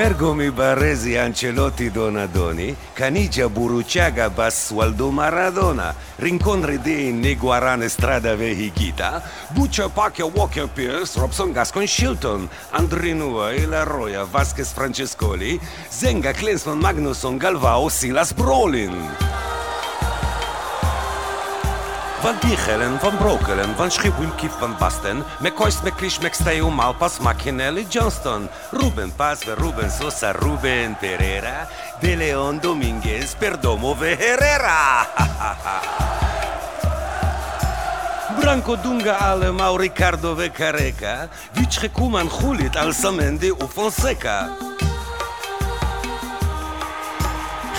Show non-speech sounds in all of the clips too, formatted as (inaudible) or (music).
Bergomi, Baresi, Ancelotti, Donadoni, Canigia, Buruciaga, Bassualdo, Maradona, Rincon, Redin, Niguaran, Estrada, Vehigita, Buccia, Pacchia, Walker, Pierce, Robson, Gascon, Shilton, Andrinua, Ilaroya, Vasquez, Francescoli, Zenga, Klinsmann, Magnusson, Galvao, Silas, Brolin. Van Dichelen, Van Brokelen, Van Schipwim, Kif, Van Basten, McCoyst, McLeish, McStay, Malpas, McKinley, Johnston, Ruben Paz, Ruben Sosa, Ruben Pereira, De Leon, Dominguez, Perdomo, Herrera. (laughs) Branco Dunga Ale, Mau Ricardo Vecareca, Vichre Kuman Julit, Alsamendi, Ufonseca.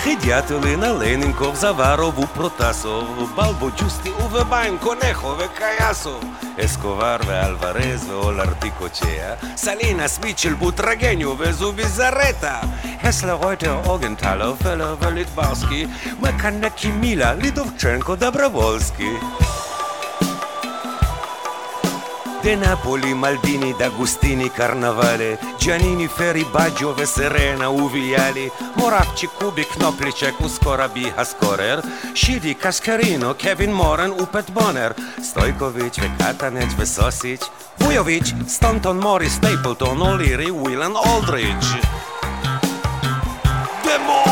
Хидятелина, Ленинков, Заваров, Протасов, Балбо, Джусти, Увебайн, Конехо, Векаясо, Escobar, Alvarez, Olarti Cochea, Salinas, Mitchell, Butragenio, Vesu Bizarreta, Hessler, Reuter, Orgenthaler, Feller, Velitbarski, Mekaneki Mila, Lidovchenko, Dabravolski. De Napoli, Maldini, D'Agostini, Carnavale, Giannini, Ferri, Baggio, Serena, Uviali, Moravci, Kubik, Knoplicek, Uskorabi, Haskorer, Shidi, Kaskarino, Kevin Moran, Upet Bonner, Stojkovic, Vekatanec, Vesosic, Vujovic, Stanton, Morris, Stapleton, O'Leary, Willan, Aldridge. Demo!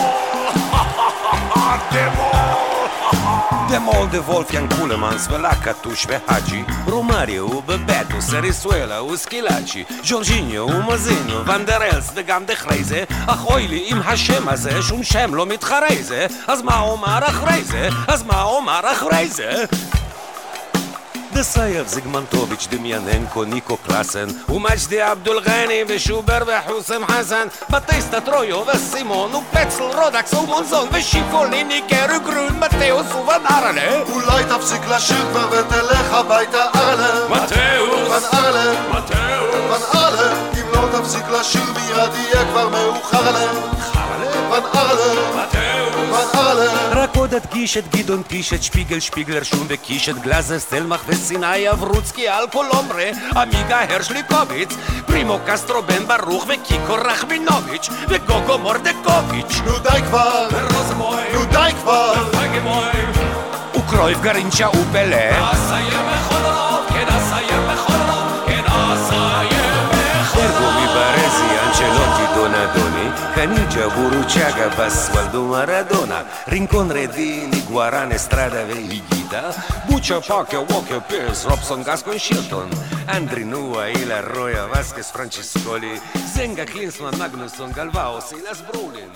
Kulemans, Velakatush, Vehaji, Romario, Bebeto, Serisuela, Uskilachi, Jorginho, Umazino, Van der Els, וגם דחרי זה, אך אוי לי אם השם הזה, שום שם לא מתחרה זה, אז מה אומר אחרי זה? אז מה אומר אחרי זה? דסייב, זיגמנטוביץ', דמיאננקו, ניקו קלאסן, ומג'די עבדול גני, ושובר וחוסם חסן, בטיסטה טרויו וסימון, ופצל, רודקס ומונזון, ושיפוליני, קרוגרון, מתאוס ובן ארלה. אולי תפסיק לשיר כבר ותלך הביתה ארלם מתאוס! בן ארלם מתאוס! בן ארלם אם לא תפסיק לשיר מיד יהיה כבר מאוחר בן ארלם בן ארלם רק עוד אדגיש את גדעון טיש, את שפיגל, שפיגלר, שום וקיש, את גלאזר, סטלמך וסיני, אברוצקי, אלקולומרה, עמיגה הרשליקוביץ, פרימו קסטרו בן ברוך וקיקו רחמינוביץ' וגוגו מורדקוביץ' נו די כבר. ורוזמוי. נו די כבר וקרויב גרינצ'ה ופלה אסיים בכל Donadoni, Canigia, Buruciaga, Bassualdo, Maradona, Rincon, Redini, Guaran, Estrada, Vehigita, Buccia, Pacchia, Walker, Pierce, Robson, Gascon, Shilton, Andri Nua, Ila, Roya, Vasquez, Francescoli, Zenga, Klinsmann, Magnusson, Galvao, Silas Brolin.